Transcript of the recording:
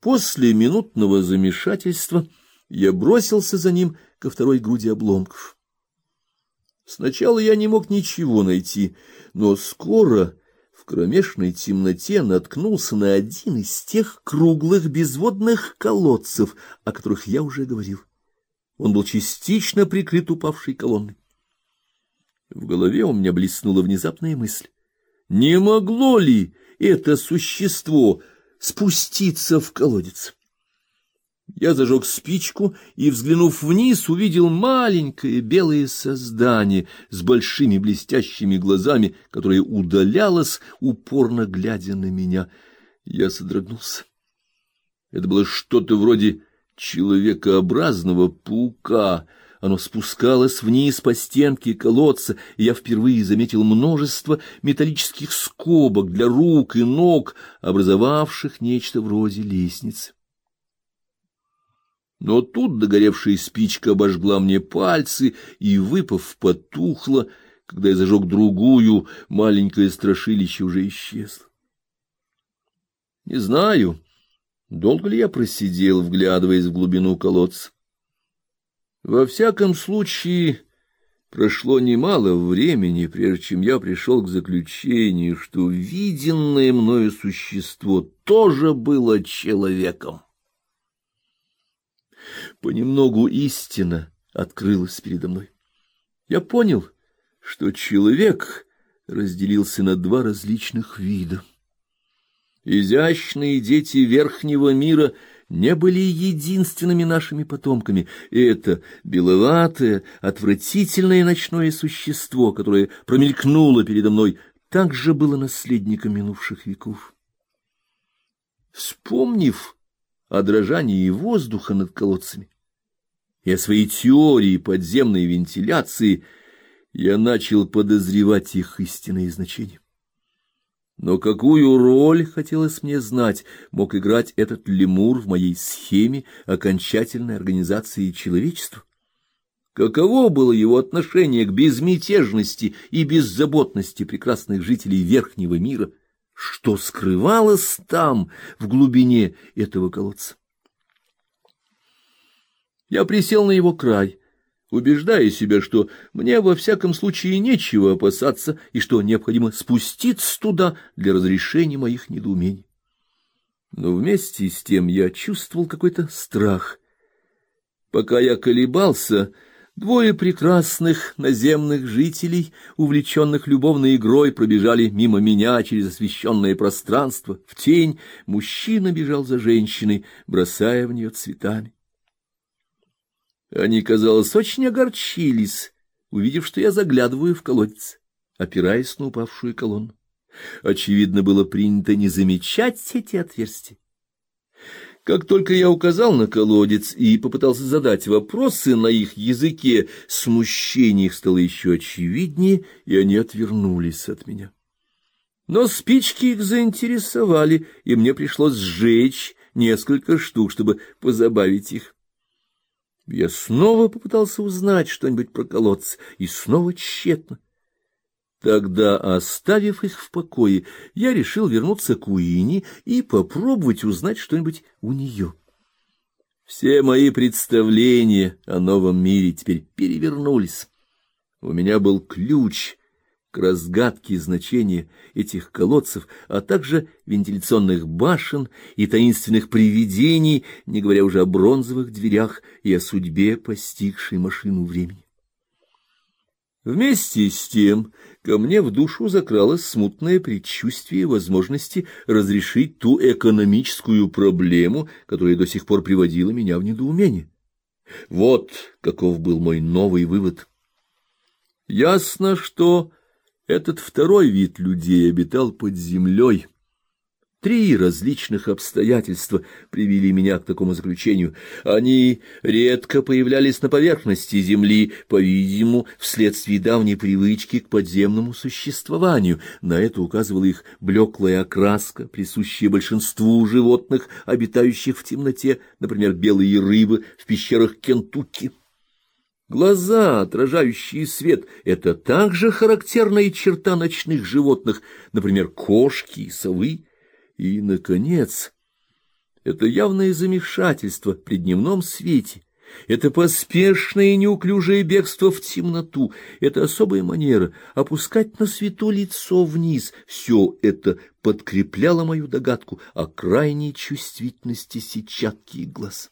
После минутного замешательства я бросился за ним ко второй груди обломков. Сначала я не мог ничего найти, но скоро в кромешной темноте наткнулся на один из тех круглых безводных колодцев, о которых я уже говорил. Он был частично прикрыт упавшей колонной. В голове у меня блеснула внезапная мысль. Не могло ли это существо спуститься в колодец? Я зажег спичку и, взглянув вниз, увидел маленькое белое создание с большими блестящими глазами, которое удалялось, упорно глядя на меня. Я содрогнулся. Это было что-то вроде человекообразного паука. Оно спускалось вниз по стенке колодца, и я впервые заметил множество металлических скобок для рук и ног, образовавших нечто вроде лестницы. Но тут догоревшая спичка обожгла мне пальцы и, выпав, потухла. Когда я зажег другую, маленькое страшилище уже исчезло. Не знаю, долго ли я просидел, вглядываясь в глубину колодца. Во всяком случае, прошло немало времени, прежде чем я пришел к заключению, что виденное мною существо тоже было человеком. Понемногу истина открылась передо мной. Я понял, что человек разделился на два различных вида. Изящные дети верхнего мира не были единственными нашими потомками. Это беловатое, отвратительное ночное существо, которое промелькнуло передо мной, также было наследником минувших веков. Вспомнив о дрожании воздуха над колодцами и о своей теории подземной вентиляции, я начал подозревать их истинное значение. Но какую роль, хотелось мне знать, мог играть этот лемур в моей схеме окончательной организации человечества? Каково было его отношение к безмятежности и беззаботности прекрасных жителей верхнего мира — что скрывалось там, в глубине этого колодца. Я присел на его край, убеждая себя, что мне во всяком случае нечего опасаться и что необходимо спуститься туда для разрешения моих недоумений. Но вместе с тем я чувствовал какой-то страх. Пока я колебался, Двое прекрасных наземных жителей, увлеченных любовной игрой, пробежали мимо меня через освещенное пространство. В тень мужчина бежал за женщиной, бросая в нее цветами. Они, казалось, очень огорчились, увидев, что я заглядываю в колодец, опираясь на упавшую колонну. Очевидно, было принято не замечать эти отверстия. Как только я указал на колодец и попытался задать вопросы на их языке, смущение их стало еще очевиднее, и они отвернулись от меня. Но спички их заинтересовали, и мне пришлось сжечь несколько штук, чтобы позабавить их. Я снова попытался узнать что-нибудь про колодец, и снова тщетно. Тогда, оставив их в покое, я решил вернуться к Уине и попробовать узнать что-нибудь у нее. Все мои представления о новом мире теперь перевернулись. У меня был ключ к разгадке значения этих колодцев, а также вентиляционных башен и таинственных привидений, не говоря уже о бронзовых дверях и о судьбе, постигшей машину времени. Вместе с тем ко мне в душу закралось смутное предчувствие возможности разрешить ту экономическую проблему, которая до сих пор приводила меня в недоумение. Вот каков был мой новый вывод. Ясно, что этот второй вид людей обитал под землей, Три различных обстоятельства привели меня к такому заключению. Они редко появлялись на поверхности земли, по-видимому, вследствие давней привычки к подземному существованию. На это указывала их блеклая окраска, присущая большинству животных, обитающих в темноте, например, белые рыбы в пещерах Кентукки. Глаза, отражающие свет, это также характерная черта ночных животных, например, кошки и совы. И, наконец, Это явное замешательство при дневном свете, это поспешное и неуклюжее бегство в темноту, это особая манера опускать на свету лицо вниз. Все это подкрепляло мою догадку о крайней чувствительности сетчатки глаз.